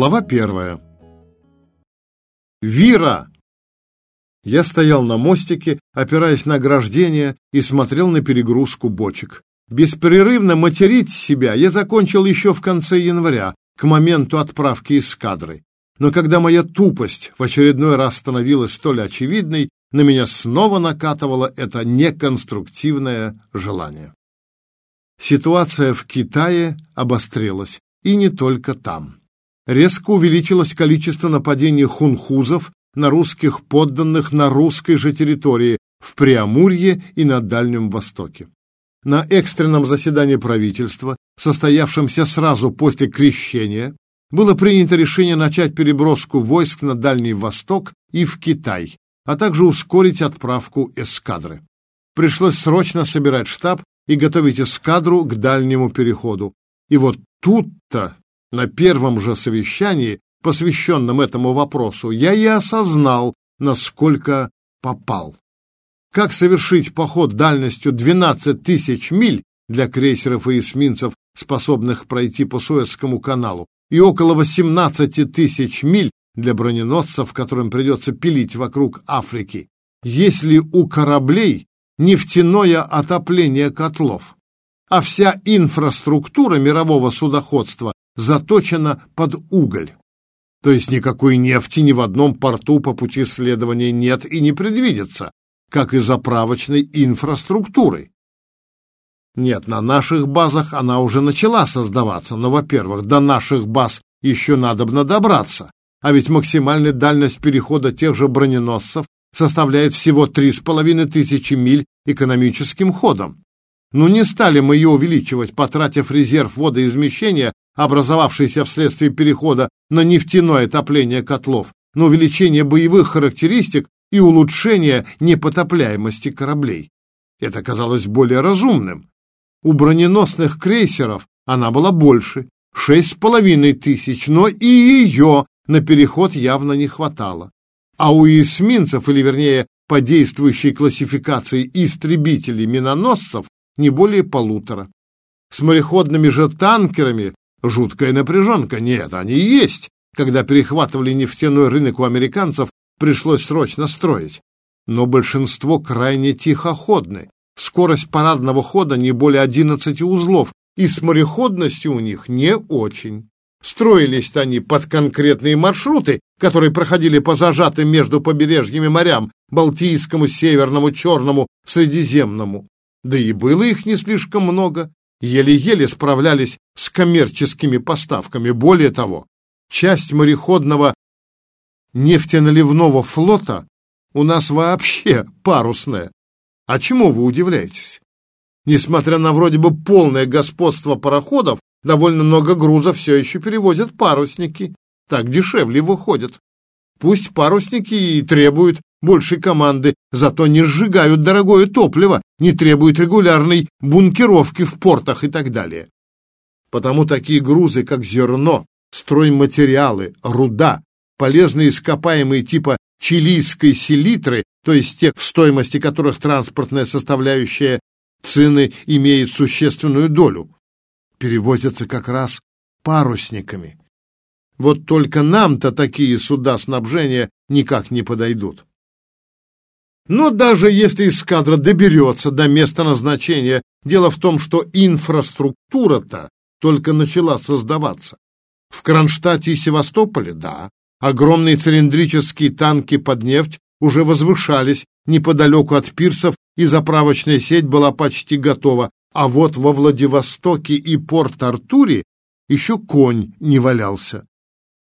Глава первая. Вира! Я стоял на мостике, опираясь на ограждение, и смотрел на перегрузку бочек. Беспрерывно материть себя я закончил еще в конце января, к моменту отправки эскадры. Но когда моя тупость в очередной раз становилась столь очевидной, на меня снова накатывало это неконструктивное желание. Ситуация в Китае обострилась, и не только там. Резко увеличилось количество нападений хунхузов на русских подданных на русской же территории, в Преамурье и на Дальнем Востоке. На экстренном заседании правительства, состоявшемся сразу после крещения, было принято решение начать переброску войск на Дальний Восток и в Китай, а также ускорить отправку эскадры. Пришлось срочно собирать штаб и готовить эскадру к дальнему переходу. И вот тут-то, на первом же совещании, посвященном этому вопросу, я и осознал, насколько попал. Как совершить поход дальностью 12 тысяч миль для крейсеров и эсминцев, способных пройти по Суэцкому каналу, и около 18 тысяч миль для броненосцев, которым придется пилить вокруг Африки, если у кораблей нефтяное отопление котлов, а вся инфраструктура мирового судоходства заточена под уголь. То есть никакой нефти ни в одном порту по пути следования нет и не предвидится, как и заправочной инфраструктуры. Нет, на наших базах она уже начала создаваться, но, во-первых, до наших баз еще надобно добраться, а ведь максимальная дальность перехода тех же броненосцев составляет всего три с половиной тысячи миль экономическим ходом. Но не стали мы ее увеличивать, потратив резерв водоизмещения, образовавшийся вследствие перехода на нефтяное отопление котлов, на увеличение боевых характеристик и улучшение непотопляемости кораблей. Это казалось более разумным. У броненосных крейсеров она была больше, шесть с половиной тысяч, но и ее на переход явно не хватало. А у эсминцев, или вернее по действующей классификации истребителей-миноносцев, не более полутора. С мореходными же танкерами жуткая напряженка. Нет, они есть. Когда перехватывали нефтяной рынок у американцев, пришлось срочно строить. Но большинство крайне тихоходны. Скорость парадного хода не более 11 узлов, и с мореходностью у них не очень. Строились они под конкретные маршруты, которые проходили по зажатым между побережьями морям Балтийскому, Северному, Черному, Средиземному. Да и было их не слишком много, еле-еле справлялись с коммерческими поставками. Более того, часть мореходного нефтеналивного флота у нас вообще парусная. А чему вы удивляетесь? Несмотря на вроде бы полное господство пароходов, довольно много груза все еще перевозят парусники. Так дешевле выходит. Пусть парусники и требуют большей команды, зато не сжигают дорогое топливо, не требуют регулярной бункеровки в портах и так далее. Потому такие грузы, как зерно, стройматериалы, руда, полезные ископаемые типа чилийской селитры, то есть те, в стоимости которых транспортная составляющая цены имеет существенную долю, перевозятся как раз парусниками. Вот только нам-то такие суда снабжения никак не подойдут. Но даже если эскадра доберется до места назначения, дело в том, что инфраструктура-то только начала создаваться. В Кронштадте и Севастополе, да, огромные цилиндрические танки под нефть уже возвышались неподалеку от пирсов, и заправочная сеть была почти готова, а вот во Владивостоке и Порт-Артуре еще конь не валялся.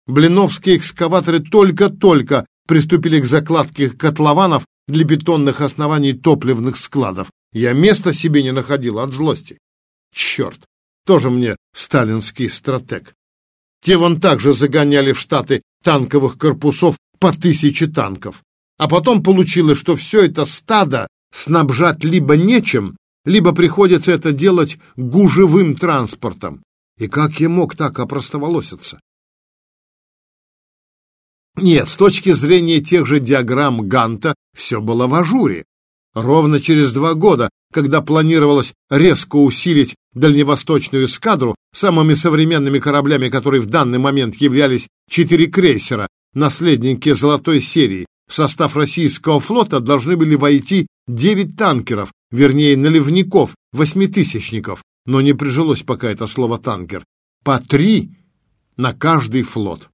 Блиновские экскаваторы только-только приступили к закладке котлованов для бетонных оснований топливных складов. Я места себе не находил от злости. Черт, тоже мне сталинский стратег. Те вон также загоняли в Штаты танковых корпусов по тысяче танков. А потом получилось, что все это стадо снабжать либо нечем, либо приходится это делать гужевым транспортом. И как я мог так опростоволоситься? Нет, с точки зрения тех же диаграмм Ганта все было в ажуре. Ровно через два года, когда планировалось резко усилить дальневосточную эскадру самыми современными кораблями, которые в данный момент являлись четыре крейсера, наследники золотой серии, в состав российского флота должны были войти девять танкеров, вернее, наливников, восьмитысячников, но не прижилось пока это слово «танкер», по три на каждый флот.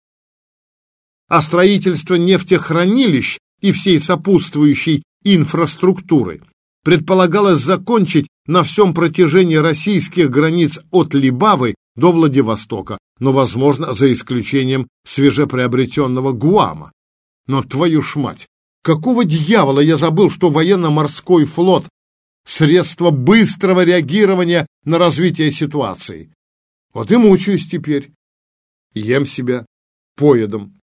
А строительство нефтехранилищ и всей сопутствующей инфраструктуры предполагалось закончить на всем протяжении российских границ от Либавы до Владивостока, но, возможно, за исключением свежеприобретенного Гуама. Но твою ж мать! Какого дьявола я забыл, что военно-морской флот — средство быстрого реагирования на развитие ситуации? Вот и мучаюсь теперь. Ем себя поедом.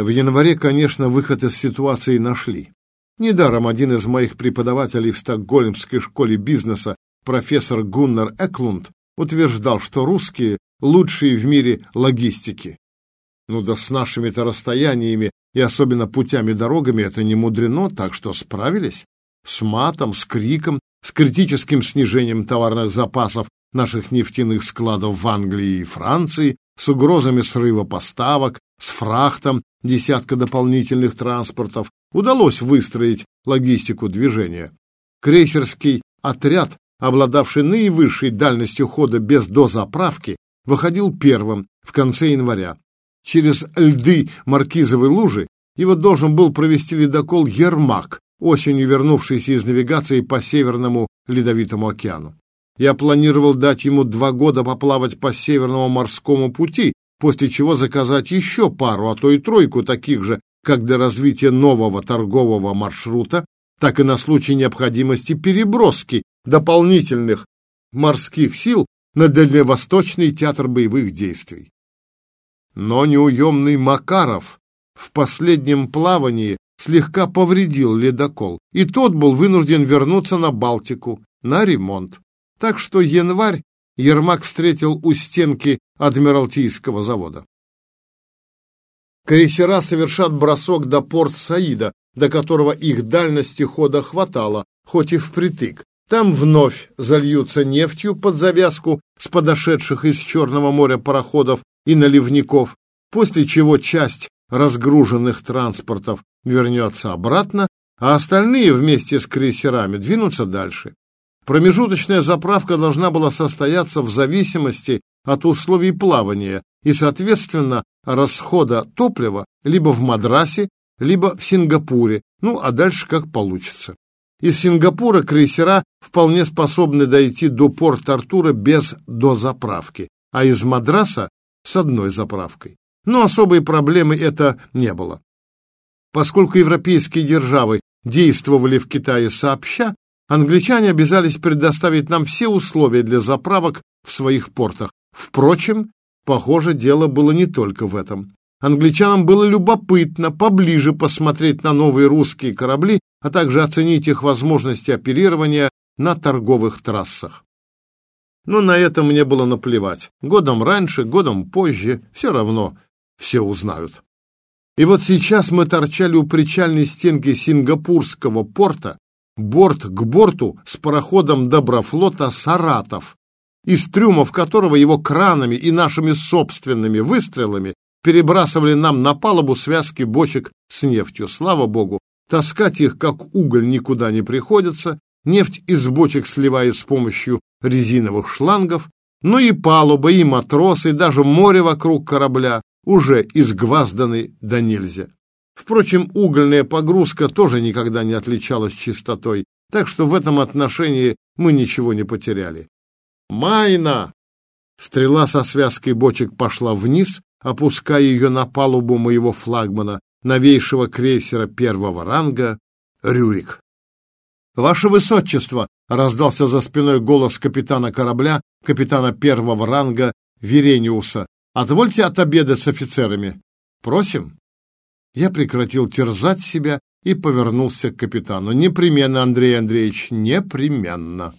В январе, конечно, выход из ситуации нашли. Недаром один из моих преподавателей в Стокгольмской школе бизнеса, профессор Гуннар Эклунд, утверждал, что русские лучшие в мире логистики. Ну да с нашими-то расстояниями и особенно путями-дорогами это не мудрено, так что справились. С матом, с криком, с критическим снижением товарных запасов наших нефтяных складов в Англии и Франции, с угрозами срыва поставок, с фрахтом десятка дополнительных транспортов, удалось выстроить логистику движения. Крейсерский отряд, обладавший наивысшей дальностью хода без дозаправки, выходил первым в конце января. Через льды Маркизовой лужи его должен был провести ледокол «Ермак», осенью вернувшийся из навигации по Северному Ледовитому океану. Я планировал дать ему два года поплавать по Северному морскому пути, после чего заказать еще пару, а то и тройку таких же, как для развития нового торгового маршрута, так и на случай необходимости переброски дополнительных морских сил на Дальневосточный театр боевых действий. Но неуемный Макаров в последнем плавании слегка повредил ледокол, и тот был вынужден вернуться на Балтику на ремонт. Так что январь Ермак встретил у стенки Адмиралтейского завода. Крейсера совершат бросок до порт Саида, до которого их дальности хода хватало, хоть и впритык. Там вновь зальются нефтью под завязку с подошедших из Черного моря пароходов и наливников, после чего часть разгруженных транспортов вернется обратно, а остальные вместе с крейсерами двинутся дальше. Промежуточная заправка должна была состояться в зависимости от условий плавания и, соответственно, расхода топлива либо в Мадрасе, либо в Сингапуре, ну а дальше как получится. Из Сингапура крейсера вполне способны дойти до порта Артура без дозаправки, а из Мадраса с одной заправкой. Но особой проблемы это не было. Поскольку европейские державы действовали в Китае сообща, англичане обязались предоставить нам все условия для заправок в своих портах. Впрочем, похоже, дело было не только в этом. Англичанам было любопытно поближе посмотреть на новые русские корабли, а также оценить их возможности оперирования на торговых трассах. Но на это мне было наплевать. Годом раньше, годом позже, все равно все узнают. И вот сейчас мы торчали у причальной стенки сингапурского порта, борт к борту с пароходом Доброфлота «Саратов», из трюмов которого его кранами и нашими собственными выстрелами перебрасывали нам на палубу связки бочек с нефтью. Слава богу, таскать их, как уголь, никуда не приходится, нефть из бочек сливает с помощью резиновых шлангов, но и палуба, и матросы, и даже море вокруг корабля уже изгвазданы до нельзя. Впрочем, угольная погрузка тоже никогда не отличалась чистотой, так что в этом отношении мы ничего не потеряли. «Майна!» Стрела со связкой бочек пошла вниз, опуская ее на палубу моего флагмана, новейшего крейсера первого ранга «Рюрик». «Ваше Высочество!» — раздался за спиной голос капитана корабля, капитана первого ранга Верениуса. «Отвольте отобедать с офицерами. Просим!» Я прекратил терзать себя и повернулся к капитану. «Непременно, Андрей Андреевич, непременно!»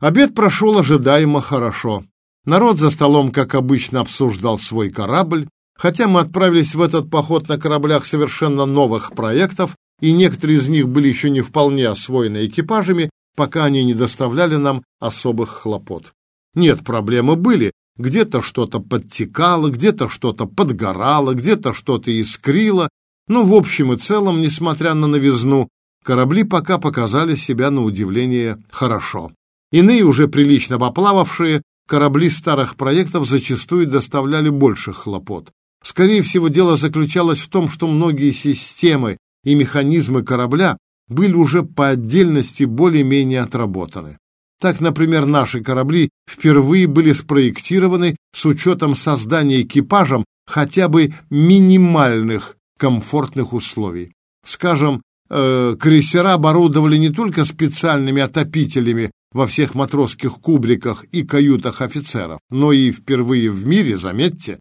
Обед прошел ожидаемо хорошо. Народ за столом, как обычно, обсуждал свой корабль, хотя мы отправились в этот поход на кораблях совершенно новых проектов, и некоторые из них были еще не вполне освоены экипажами, пока они не доставляли нам особых хлопот. Нет, проблемы были. Где-то что-то подтекало, где-то что-то подгорало, где-то что-то искрило. Но в общем и целом, несмотря на новизну, корабли пока показали себя на удивление хорошо. Иные, уже прилично поплававшие, корабли старых проектов зачастую доставляли больше хлопот. Скорее всего, дело заключалось в том, что многие системы и механизмы корабля были уже по отдельности более-менее отработаны. Так, например, наши корабли впервые были спроектированы с учетом создания экипажем хотя бы минимальных комфортных условий. Скажем, э, крейсера оборудовали не только специальными отопителями во всех матросских кубриках и каютах офицеров, но и впервые в мире, заметьте,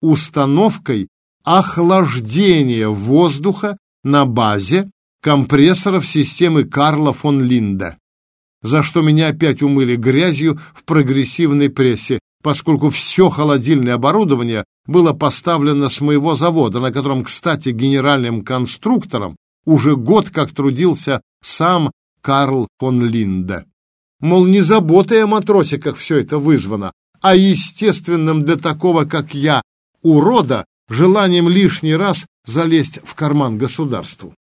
установкой охлаждения воздуха на базе компрессоров системы Карла фон Линда, за что меня опять умыли грязью в прогрессивной прессе, поскольку все холодильное оборудование было поставлено с моего завода, на котором, кстати, генеральным конструктором уже год как трудился сам Карл фон Линде. Мол, не заботой о матросиках все это вызвано, а естественным для такого, как я, урода, желанием лишний раз залезть в карман государству.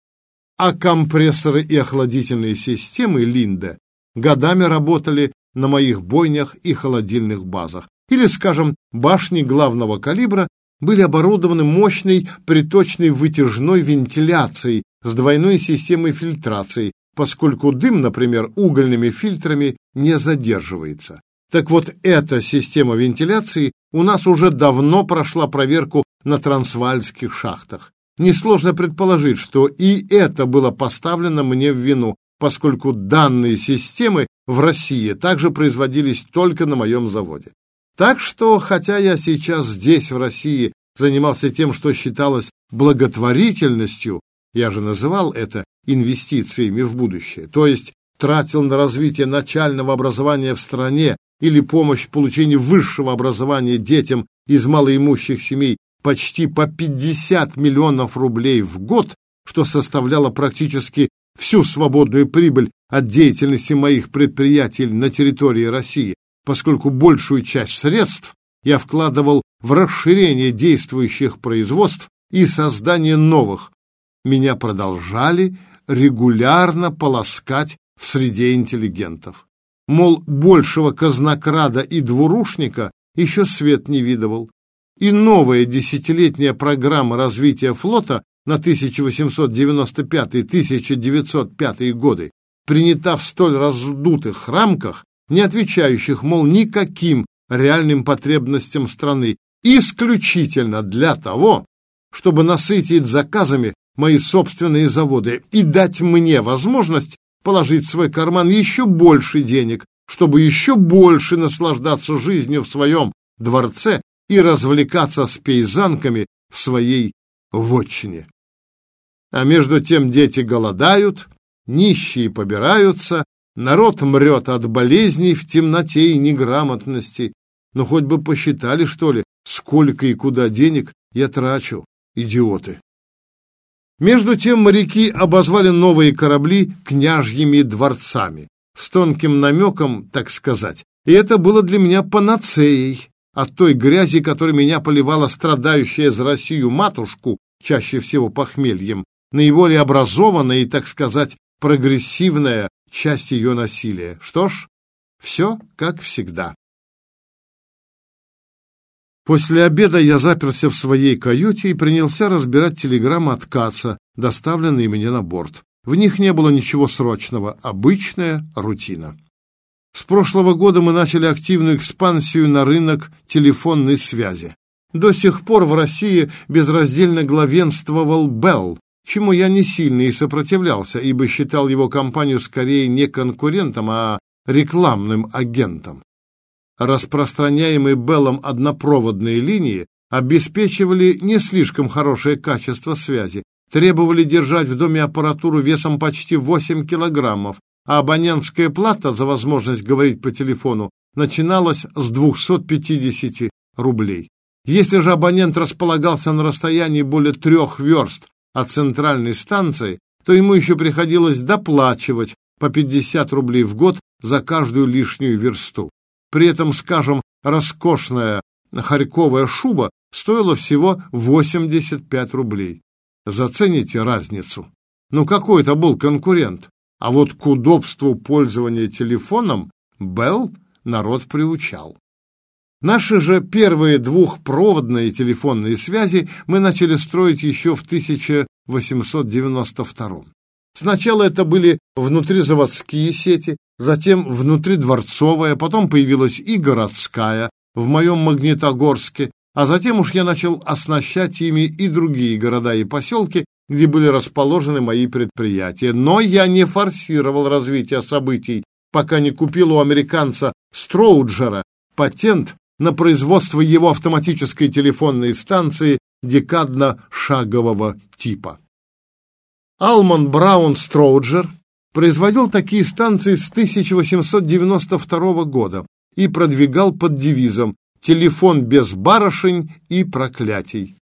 А компрессоры и охладительные системы Линде годами работали на моих бойнях и холодильных базах. Или, скажем, башни главного калибра были оборудованы мощной приточной вытяжной вентиляцией с двойной системой фильтрации, поскольку дым, например, угольными фильтрами не задерживается. Так вот, эта система вентиляции у нас уже давно прошла проверку на трансвальских шахтах. Несложно предположить, что и это было поставлено мне в вину, поскольку данные системы в России также производились только на моем заводе. Так что, хотя я сейчас здесь, в России, занимался тем, что считалось благотворительностью, я же называл это инвестициями в будущее, то есть тратил на развитие начального образования в стране или помощь в получении высшего образования детям из малоимущих семей почти по 50 миллионов рублей в год, что составляло практически всю свободную прибыль от деятельности моих предприятий на территории России, поскольку большую часть средств я вкладывал в расширение действующих производств и создание новых. Меня продолжали регулярно полоскать в среде интеллигентов. Мол, большего казнокрада и двурушника еще свет не видывал. И новая десятилетняя программа развития флота на 1895-1905 годы принята в столь раздутых рамках, не отвечающих, мол, никаким реальным потребностям страны, исключительно для того, чтобы насытить заказами мои собственные заводы и дать мне возможность положить в свой карман еще больше денег, чтобы еще больше наслаждаться жизнью в своем дворце и развлекаться с пейзанками в своей вотчине. А между тем дети голодают, нищие побираются, народ мрет от болезней в темноте и неграмотности. Но ну, хоть бы посчитали, что ли, сколько и куда денег я трачу, идиоты. Между тем моряки обозвали новые корабли княжьими дворцами, с тонким намеком, так сказать. И это было для меня панацеей от той грязи, которой меня поливала страдающая за Россию матушку, чаще всего похмельем, наиболее образованная и, так сказать, прогрессивная часть ее насилия. Что ж, все как всегда. После обеда я заперся в своей каюте и принялся разбирать телеграммы от Каца, доставленные мне на борт. В них не было ничего срочного, обычная рутина. С прошлого года мы начали активную экспансию на рынок телефонной связи. До сих пор в России безраздельно главенствовал Белл, чему я не сильно и сопротивлялся, ибо считал его компанию скорее не конкурентом, а рекламным агентом распространяемые Беллом однопроводные линии обеспечивали не слишком хорошее качество связи, требовали держать в доме аппаратуру весом почти 8 килограммов, а абонентская плата за возможность говорить по телефону начиналась с 250 рублей. Если же абонент располагался на расстоянии более трех верст от центральной станции, то ему еще приходилось доплачивать по 50 рублей в год за каждую лишнюю версту. При этом, скажем, роскошная харьковая шуба стоила всего 85 рублей. Зацените разницу. Ну какой это был конкурент? А вот к удобству пользования телефоном Белл народ приучал. Наши же первые двухпроводные телефонные связи мы начали строить еще в 1892 Сначала это были внутризаводские сети, затем внутридворцовая, потом появилась и городская в моем Магнитогорске, а затем уж я начал оснащать ими и другие города и поселки, где были расположены мои предприятия. Но я не форсировал развитие событий, пока не купил у американца Строуджера патент на производство его автоматической телефонной станции декадно-шагового типа. Алман Браун Строуджер производил такие станции с 1892 года и продвигал под девизом «Телефон без барышень и проклятий».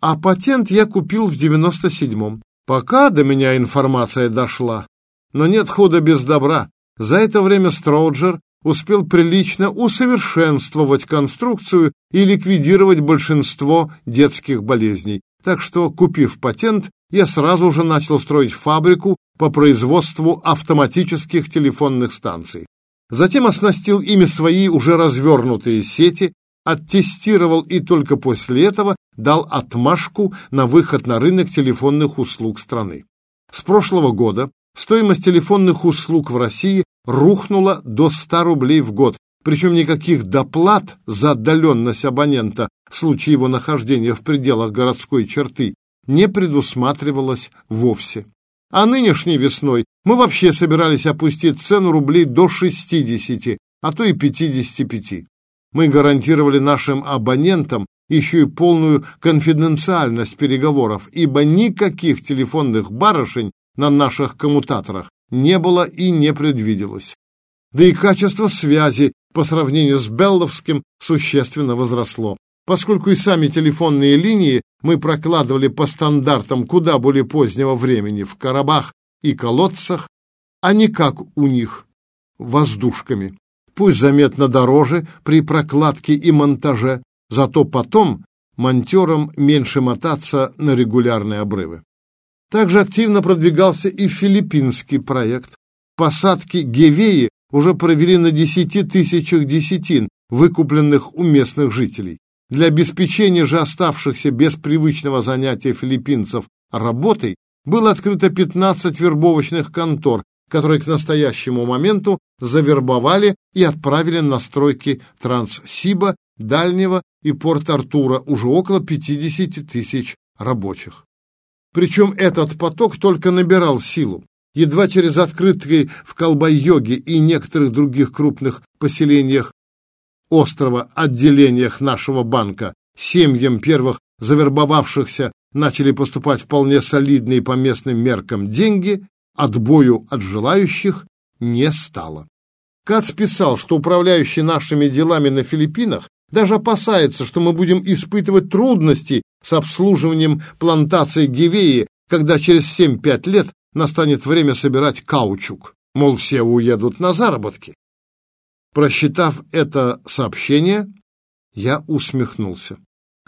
А патент я купил в 97-м. Пока до меня информация дошла. Но нет худа без добра. За это время Строуджер успел прилично усовершенствовать конструкцию и ликвидировать большинство детских болезней. Так что, купив патент, я сразу же начал строить фабрику по производству автоматических телефонных станций. Затем оснастил ими свои уже развернутые сети, оттестировал и только после этого дал отмашку на выход на рынок телефонных услуг страны. С прошлого года стоимость телефонных услуг в России рухнула до 100 рублей в год, причем никаких доплат за отдаленность абонента в случае его нахождения в пределах городской черты не предусматривалось вовсе. А нынешней весной мы вообще собирались опустить цену рублей до 60, а то и 55. Мы гарантировали нашим абонентам еще и полную конфиденциальность переговоров, ибо никаких телефонных барышень на наших коммутаторах не было и не предвиделось. Да и качество связи по сравнению с Белловским существенно возросло, поскольку и сами телефонные линии мы прокладывали по стандартам куда более позднего времени в коробах и колодцах, а не как у них, воздушками. Пусть заметно дороже при прокладке и монтаже, зато потом монтерам меньше мотаться на регулярные обрывы. Также активно продвигался и филиппинский проект. Посадки гевеи уже провели на десяти тысячах десятин, выкупленных у местных жителей. Для обеспечения же оставшихся без привычного занятия филиппинцев работой было открыто 15 вербовочных контор, которые к настоящему моменту завербовали и отправили на стройки Транссиба, Дальнего и Порт-Артура уже около 50 тысяч рабочих. Причем этот поток только набирал силу. Едва через открытые в Колбай-Йоге и некоторых других крупных поселениях острова отделениях нашего банка семьям первых завербовавшихся начали поступать вполне солидные по местным меркам деньги, отбою от желающих не стало. Кац писал, что управляющий нашими делами на Филиппинах даже опасается, что мы будем испытывать трудности с обслуживанием плантации Гивеи, когда через 7-5 лет настанет время собирать каучук. Мол, все уедут на заработки. Просчитав это сообщение, я усмехнулся.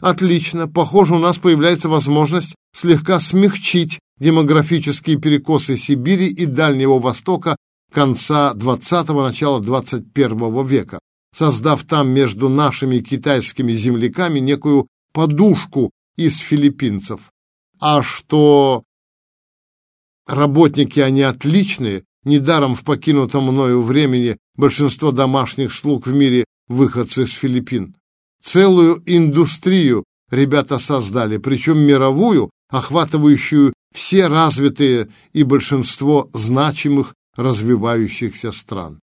Отлично, похоже, у нас появляется возможность слегка смягчить демографические перекосы Сибири и Дальнего Востока конца 20-го, начала 21 века, создав там между нашими китайскими земляками некую подушку из филиппинцев. А что работники они отличные, недаром в покинутом мною времени большинство домашних слуг в мире выходцы с Филиппин. Целую индустрию ребята создали, причем мировую, охватывающую все развитые и большинство значимых развивающихся стран.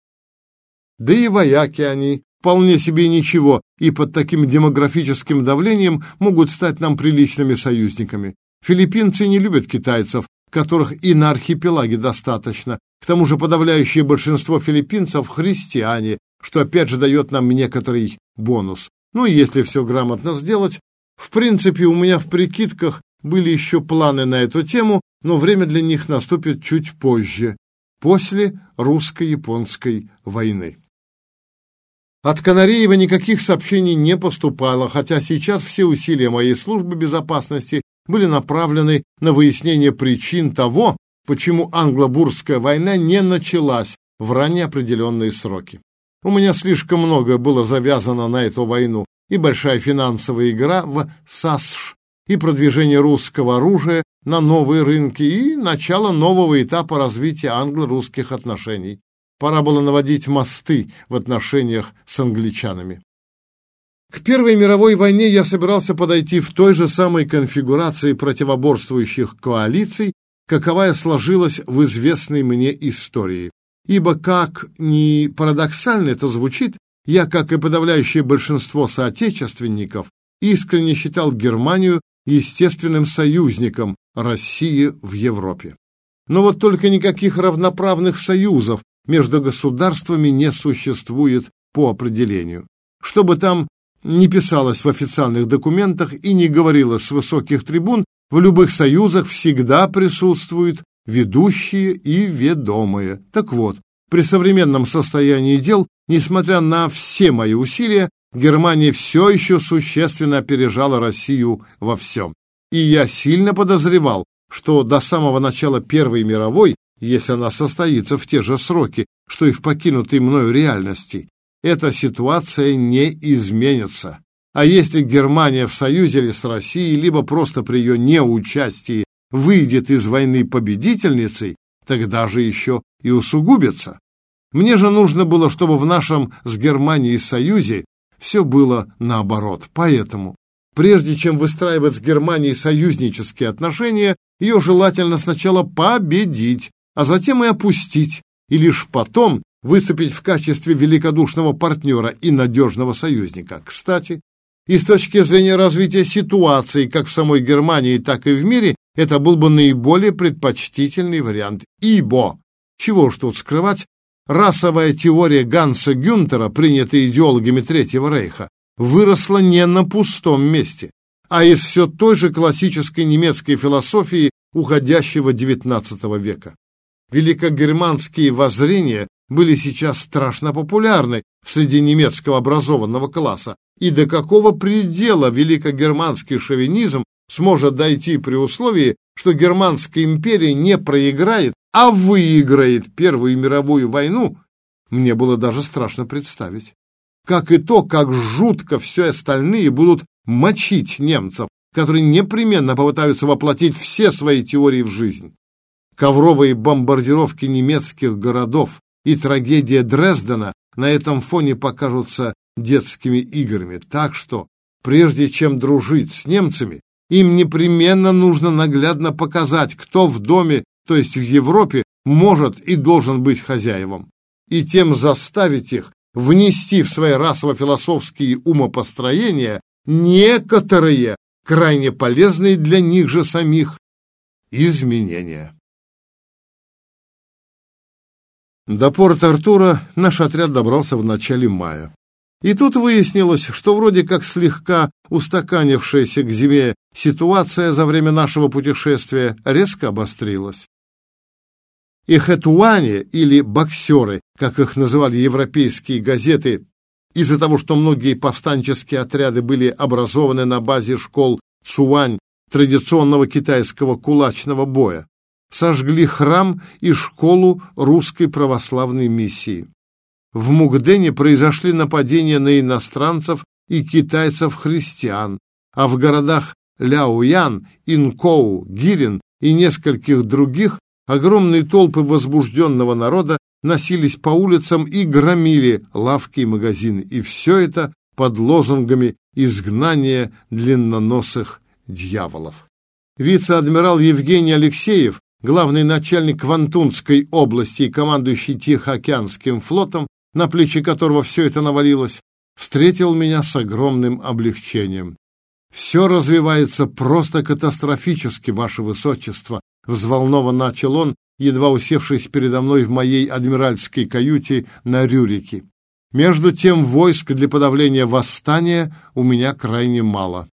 Да и вояки они вполне себе ничего, и под таким демографическим давлением могут стать нам приличными союзниками. Филиппинцы не любят китайцев, которых и на архипелаге достаточно. К тому же подавляющее большинство филиппинцев – христиане, что опять же дает нам некоторый бонус. Ну и если все грамотно сделать, в принципе, у меня в прикидках были еще планы на эту тему, но время для них наступит чуть позже, после русско-японской войны. От Канареева никаких сообщений не поступало, хотя сейчас все усилия моей службы безопасности были направлены на выяснение причин того, почему англо-бурская война не началась в ранее определенные сроки. У меня слишком много было завязано на эту войну, и большая финансовая игра в САСШ, и продвижение русского оружия на новые рынки, и начало нового этапа развития англо-русских отношений. Пора было наводить мосты в отношениях с англичанами. К Первой мировой войне я собирался подойти в той же самой конфигурации противоборствующих коалиций, каковая сложилась в известной мне истории. Ибо, как ни парадоксально это звучит, я, как и подавляющее большинство соотечественников, искренне считал Германию естественным союзником России в Европе. Но вот только никаких равноправных союзов между государствами не существует по определению. Что бы там ни писалось в официальных документах и не говорилось с высоких трибун, в любых союзах всегда присутствуют ведущие и ведомые. Так вот, при современном состоянии дел, несмотря на все мои усилия, Германия все еще существенно опережала Россию во всем. И я сильно подозревал, что до самого начала Первой мировой если она состоится в те же сроки, что и в покинутой мною реальности, эта ситуация не изменится. А если Германия в союзе ли с Россией, либо просто при ее неучастии выйдет из войны победительницей, тогда же еще и усугубится. Мне же нужно было, чтобы в нашем с Германией союзе все было наоборот. Поэтому, прежде чем выстраивать с Германией союзнические отношения, ее желательно сначала победить, а затем и опустить, и лишь потом выступить в качестве великодушного партнера и надежного союзника. Кстати, и с точки зрения развития ситуации как в самой Германии, так и в мире, это был бы наиболее предпочтительный вариант. Ибо, чего ж тут скрывать, расовая теория Ганса Гюнтера, принятая идеологами Третьего Рейха, выросла не на пустом месте, а из все той же классической немецкой философии уходящего XIX века великогерманские воззрения были сейчас страшно популярны среди немецкого образованного класса, и до какого предела великогерманский шовинизм сможет дойти при условии, что Германская империя не проиграет, а выиграет Первую мировую войну, мне было даже страшно представить. Как и то, как жутко все остальные будут мочить немцев, которые непременно попытаются воплотить все свои теории в жизнь ковровые бомбардировки немецких городов и трагедия Дрездена на этом фоне покажутся детскими играми. Так что, прежде чем дружить с немцами, им непременно нужно наглядно показать, кто в доме, то есть в Европе, может и должен быть хозяевом, и тем заставить их внести в свои расово-философские умопостроения некоторые, крайне полезные для них же самих, изменения. До порта Артура наш отряд добрался в начале мая. И тут выяснилось, что вроде как слегка устаканившаяся к зиме ситуация за время нашего путешествия резко обострилась. И хэтуане, или боксеры, как их называли европейские газеты, из-за того, что многие повстанческие отряды были образованы на базе школ Цуань, традиционного китайского кулачного боя, сожгли храм и школу русской православной миссии. В Мугдене произошли нападения на иностранцев и китайцев-христиан, а в городах Ляоян, Инкоу, Гирин и нескольких других огромные толпы возбужденного народа носились по улицам и громили лавки и магазины. И все это под лозунгами изгнания длинноносых дьяволов. Вице-адмирал Евгений Алексеев главный начальник Квантунской области и командующий Тихоокеанским флотом, на плечи которого все это навалилось, встретил меня с огромным облегчением. «Все развивается просто катастрофически, ваше высочество», — взволнованно начал он, едва усевшись передо мной в моей адмиральской каюте на Рюрике. «Между тем войск для подавления восстания у меня крайне мало.